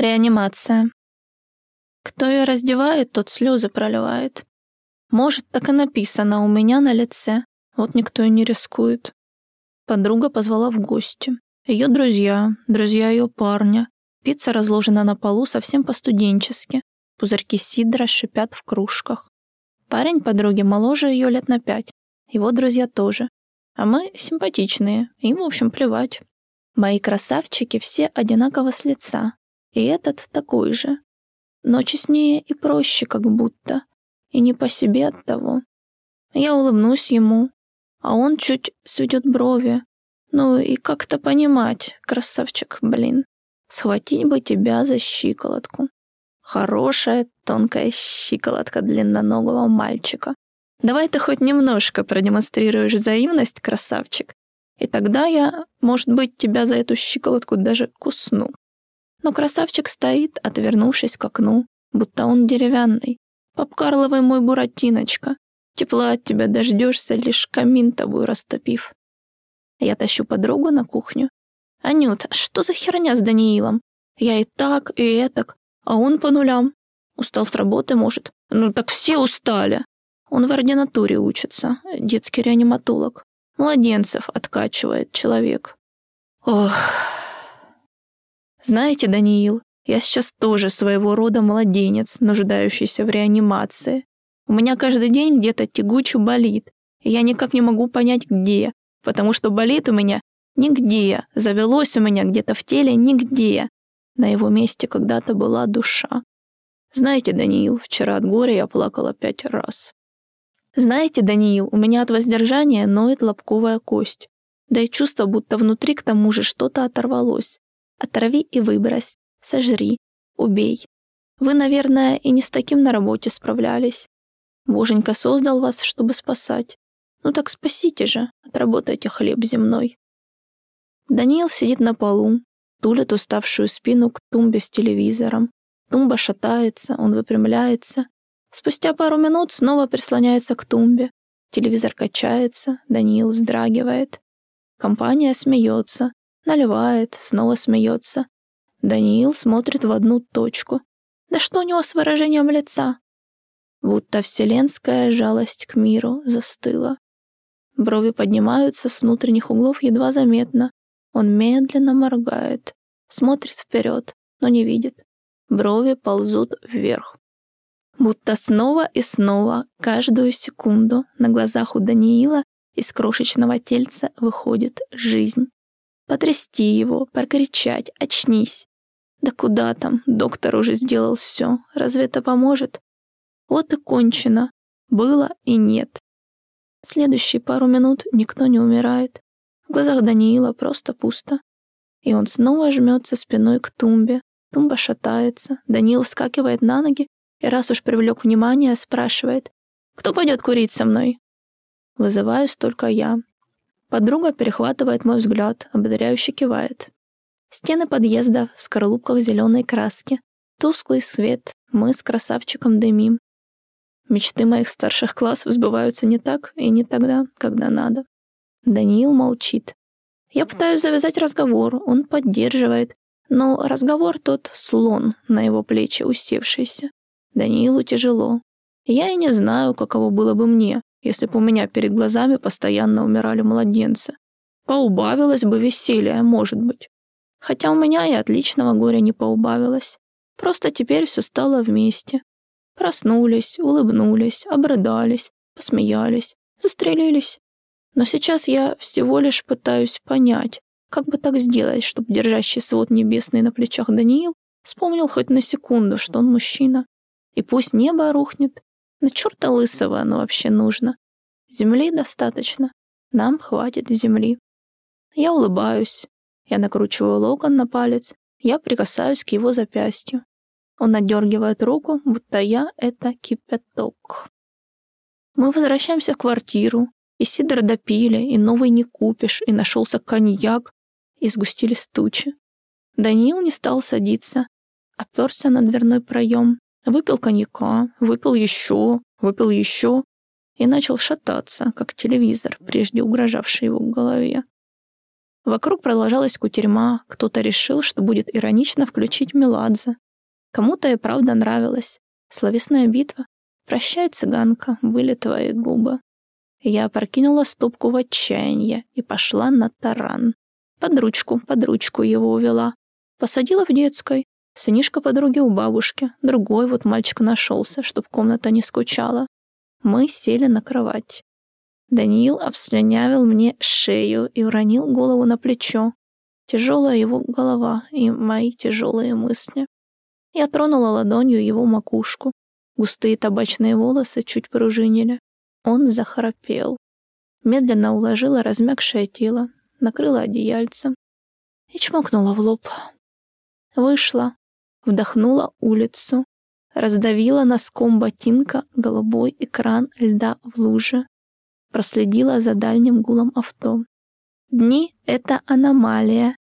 Реанимация. Кто ее раздевает, тот слезы проливает. Может, так и написано у меня на лице. Вот никто и не рискует. Подруга позвала в гости. Ее друзья, друзья ее парня. Пицца разложена на полу совсем по-студенчески. Пузырьки сидра шипят в кружках. Парень подруги моложе ее лет на пять. Его друзья тоже. А мы симпатичные, им, в общем, плевать. Мои красавчики все одинаково с лица. И этот такой же. Но честнее и проще как будто. И не по себе от того. Я улыбнусь ему, а он чуть сведет брови. Ну и как-то понимать, красавчик, блин. Схватить бы тебя за щиколотку. Хорошая тонкая щиколотка длинноногого мальчика. Давай ты хоть немножко продемонстрируешь взаимность, красавчик. И тогда я, может быть, тебя за эту щиколотку даже кусну. Но красавчик стоит, отвернувшись к окну, будто он деревянный. Попкарловый мой буратиночка. Тепла от тебя дождешься, лишь камин тобой растопив. Я тащу подругу на кухню. «Анют, что за херня с Даниилом? Я и так, и этак, а он по нулям. Устал с работы, может? Ну так все устали. Он в ординатуре учится, детский реаниматолог. Младенцев откачивает человек. Ох. Знаете, Даниил, я сейчас тоже своего рода младенец, нуждающийся в реанимации. У меня каждый день где-то тягуче болит, и я никак не могу понять, где, потому что болит у меня нигде, завелось у меня где-то в теле нигде. На его месте когда-то была душа. Знаете, Даниил, вчера от горя я плакала пять раз. Знаете, Даниил, у меня от воздержания ноет лобковая кость. Да и чувство, будто внутри к тому же что-то оторвалось. Оторви и выбрось, сожри, убей. Вы, наверное, и не с таким на работе справлялись. Боженька создал вас, чтобы спасать. Ну так спасите же, отработайте хлеб земной. Даниил сидит на полу, тулит уставшую спину к тумбе с телевизором. Тумба шатается, он выпрямляется. Спустя пару минут снова прислоняется к тумбе. Телевизор качается, Даниил вздрагивает. Компания смеется, наливает, снова смеется. Даниил смотрит в одну точку. Да что у него с выражением лица? Будто вселенская жалость к миру застыла. Брови поднимаются с внутренних углов едва заметно. Он медленно моргает, смотрит вперед, но не видит. Брови ползут вверх. Будто снова и снова, каждую секунду, на глазах у Даниила из крошечного тельца выходит жизнь. Потрясти его, прокричать, очнись. Да куда там, доктор уже сделал все. Разве это поможет? Вот и кончено. Было и нет. Следующие пару минут никто не умирает. В глазах Даниила просто пусто. И он снова жмется спиной к тумбе. Тумба шатается. Даниил вскакивает на ноги и раз уж привлек внимание, спрашивает, «Кто пойдет курить со мной?» Вызываюсь только я. Подруга перехватывает мой взгляд, ободряюще кивает. Стены подъезда в скорлупках зеленой краски. Тусклый свет, мы с красавчиком дымим. Мечты моих старших классов сбываются не так и не тогда, когда надо. Даниил молчит. Я пытаюсь завязать разговор, он поддерживает, но разговор тот слон на его плечи усевшийся. Даниилу тяжело. Я и не знаю, каково было бы мне, если бы у меня перед глазами постоянно умирали младенцы. Поубавилось бы веселье, может быть. Хотя у меня и отличного горя не поубавилось. Просто теперь все стало вместе. Проснулись, улыбнулись, обрыдались, посмеялись, застрелились. Но сейчас я всего лишь пытаюсь понять, как бы так сделать, чтобы держащий свод небесный на плечах Даниил вспомнил хоть на секунду, что он мужчина. И пусть небо рухнет, на черта лысого оно вообще нужно. Земли достаточно. Нам хватит земли. Я улыбаюсь. Я накручиваю локон на палец. Я прикасаюсь к его запястью. Он отдергивает руку, будто я — это кипяток. Мы возвращаемся в квартиру. И сидр допили, и новый не купишь, и нашелся коньяк, и сгустились тучи. Даниил не стал садиться, оперся на дверной проем, Выпил коньяка, выпил еще, выпил еще и начал шататься, как телевизор, прежде угрожавший его голове. Вокруг продолжалась кутерьма, кто-то решил, что будет иронично включить Меладзе. Кому-то и правда нравилось. Словесная битва. «Прощай, цыганка, были твои губы». Я опрокинула стопку в отчаяние и пошла на таран. Под ручку, под ручку его увела. Посадила в детской. Сынишка подруги у бабушки. Другой вот мальчик нашелся, чтоб комната не скучала. Мы сели на кровать. Даниил обслюнявил мне шею и уронил голову на плечо. Тяжелая его голова и мои тяжелые мысли. Я тронула ладонью его макушку. Густые табачные волосы чуть пружинили. Он захрапел. Медленно уложила размягшее тело, накрыла одеяльцем и чмокнула в лоб. Вышла, вдохнула улицу, раздавила носком ботинка голубой экран льда в луже, проследила за дальним гулом авто. Дни — это аномалия,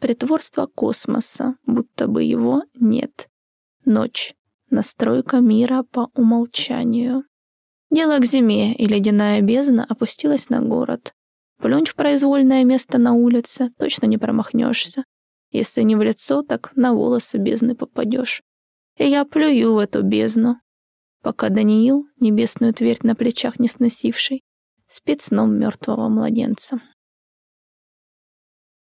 притворство космоса, будто бы его нет. Ночь — настройка мира по умолчанию. Дело к зиме, и ледяная бездна опустилась на город. Плюнь в произвольное место на улице, точно не промахнешься. Если не в лицо, так на волосы бездны попадешь. И я плюю в эту бездну, пока Даниил, небесную твердь на плечах не сносивший, спит сном мертвого младенца.